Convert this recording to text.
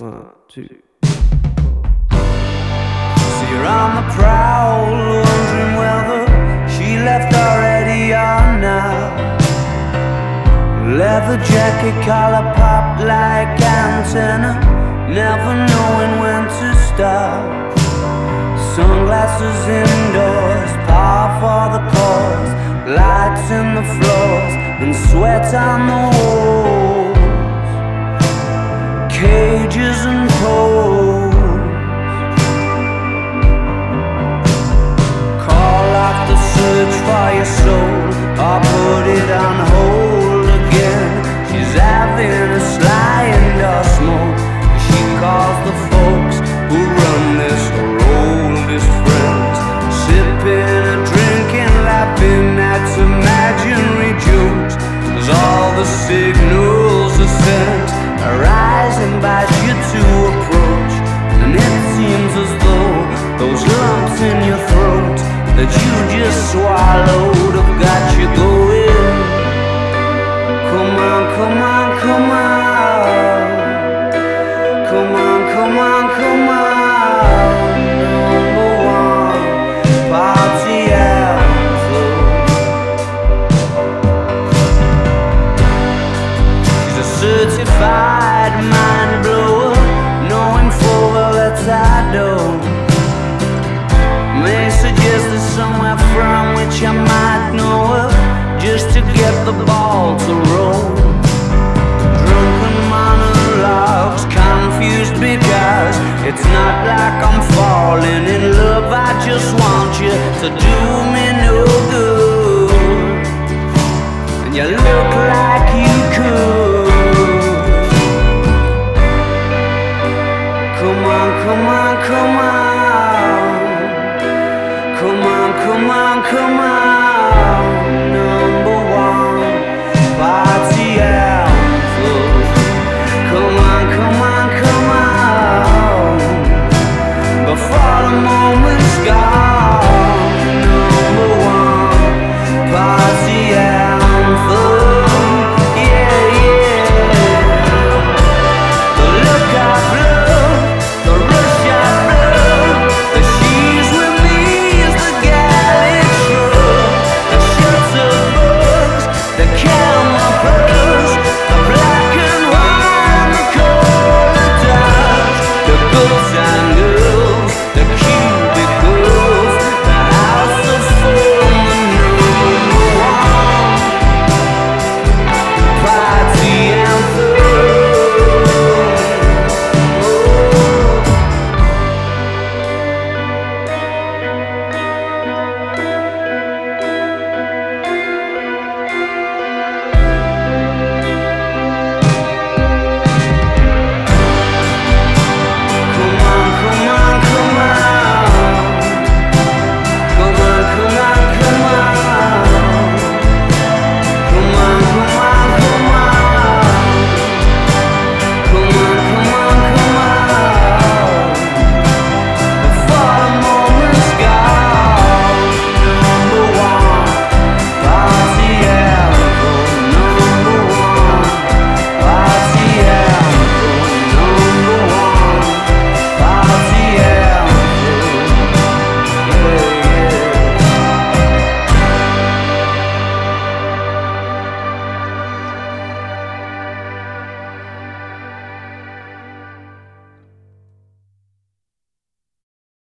One, two. So you're on the prowl, wondering whether she left already or not. Leather jacket, collar pop like antenna, never knowing when to stop. Sunglasses indoors, par for the cause, lights in the floors, and sweat on the walls. Cages and poles. Call off the search for your soul or put it on hold as though those lumps in your throat that you just swallowed somewhere from which I might know her, just to get the ball to roll. Drunken monologues, confused because it's not like I'm falling in love. I just want you to do me no good, and you look like you could. Come on, come on. Come on, come on, come on.